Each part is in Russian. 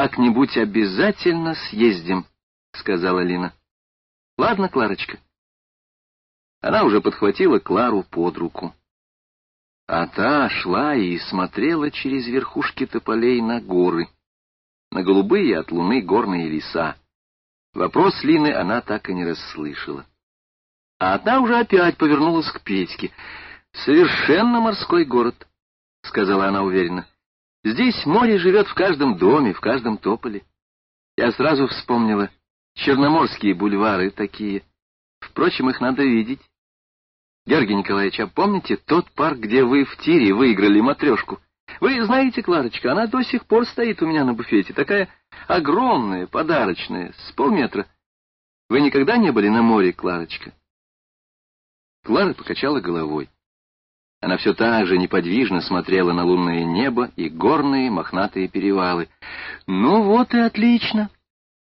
Как-нибудь обязательно съездим, — сказала Лина. — Ладно, Кларочка. Она уже подхватила Клару под руку. А та шла и смотрела через верхушки тополей на горы, на голубые от луны горные леса. Вопрос Лины она так и не расслышала. А та уже опять повернулась к Петьке. «Совершенно морской город», — сказала она уверенно. «Здесь море живет в каждом доме, в каждом тополе. Я сразу вспомнила черноморские бульвары такие. Впрочем, их надо видеть. Георгий Николаевич, а помните тот парк, где вы в тире выиграли матрешку? Вы знаете, Кларочка, она до сих пор стоит у меня на буфете, такая огромная, подарочная, с полметра. Вы никогда не были на море, Кларочка? Клара покачала головой. Она все так же неподвижно смотрела на лунное небо и горные мохнатые перевалы. «Ну вот и отлично.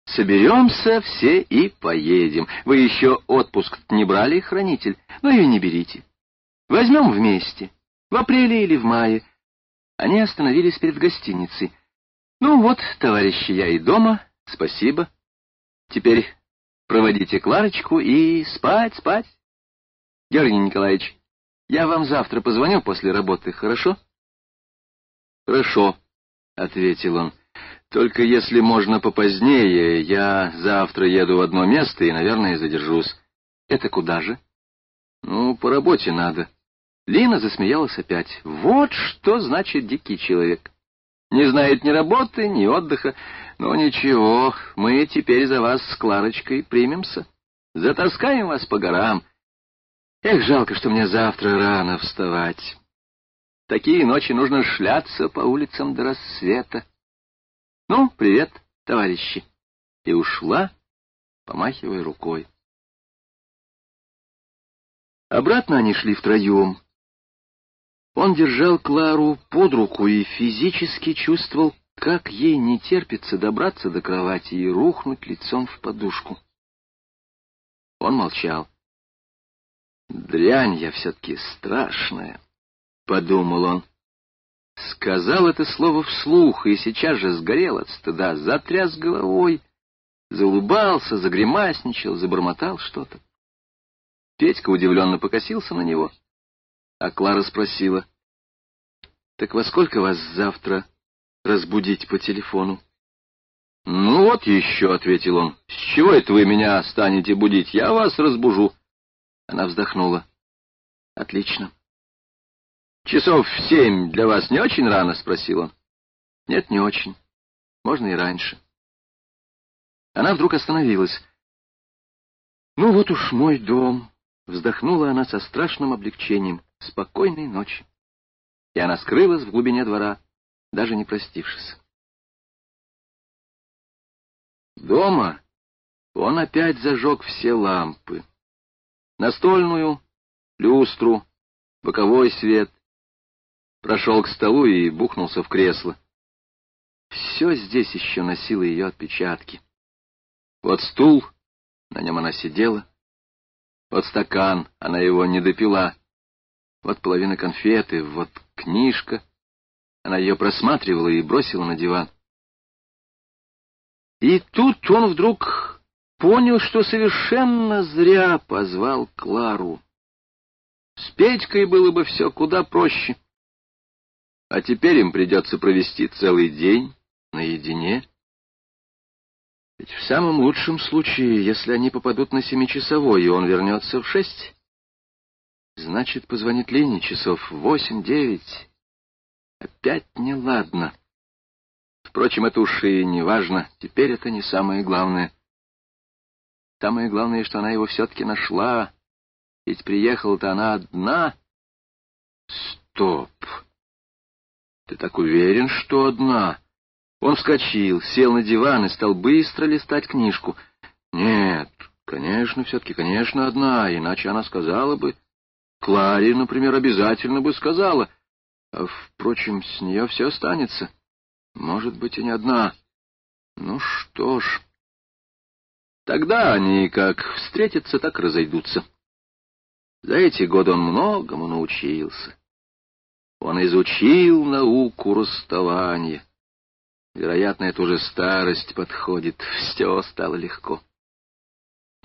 Соберемся все и поедем. Вы еще отпуск не брали, хранитель? Ну и не берите. Возьмем вместе, в апреле или в мае». Они остановились перед гостиницей. «Ну вот, товарищи, я и дома. Спасибо. Теперь проводите Кларочку и спать, спать». Георгий Николаевич, я вам завтра позвоню после работы, хорошо? Хорошо, ответил он. Только если можно попозднее, я завтра еду в одно место и, наверное, задержусь. Это куда же? Ну, по работе надо. Лина засмеялась опять. Вот что значит дикий человек. Не знает ни работы, ни отдыха. Но ничего, мы теперь за вас с Кларочкой примемся. Затаскаем вас по горам. Эх, жалко, что мне завтра рано вставать. Такие ночи нужно шляться по улицам до рассвета. Ну, привет, товарищи. И ушла, помахивая рукой. Обратно они шли втроем. Он держал Клару под руку и физически чувствовал, как ей не терпится добраться до кровати и рухнуть лицом в подушку. Он молчал. Дрянь я все-таки страшная, — подумал он. Сказал это слово вслух и сейчас же сгорел от стыда, затряс головой, заулыбался, загремасничал, забормотал что-то. Петька удивленно покосился на него, а Клара спросила, — Так во сколько вас завтра разбудить по телефону? — Ну вот еще, — ответил он, — с чего это вы меня станете будить? Я вас разбужу. Она вздохнула. — Отлично. — Часов в семь для вас не очень рано? — спросил он. — Нет, не очень. Можно и раньше. Она вдруг остановилась. — Ну вот уж мой дом. Вздохнула она со страшным облегчением. Спокойной ночи. И она скрылась в глубине двора, даже не простившись. Дома он опять зажег все лампы настольную, люстру, боковой свет. Прошел к столу и бухнулся в кресло. Все здесь еще носило ее отпечатки. Вот стул, на нем она сидела. Вот стакан, она его не допила. Вот половина конфеты, вот книжка. Она ее просматривала и бросила на диван. И тут он вдруг понял, что совершенно зря позвал Клару. С Петькой было бы все куда проще. А теперь им придется провести целый день наедине. Ведь в самом лучшем случае, если они попадут на семичасовой, и он вернется в шесть, значит, позвонит Лене часов в восемь-девять. Опять неладно. Впрочем, это уж и не важно, теперь это не самое главное. Самое главное, что она его все-таки нашла. Ведь приехала-то она одна. Стоп! Ты так уверен, что одна? Он вскочил, сел на диван и стал быстро листать книжку. Нет, конечно, все-таки, конечно, одна, иначе она сказала бы. Кларе, например, обязательно бы сказала. А, впрочем, с нее все останется. Может быть, и не одна. Ну что ж... Тогда они как встретятся, так разойдутся. За эти годы он многому научился. Он изучил науку расставания. Вероятно, это уже старость подходит, все стало легко.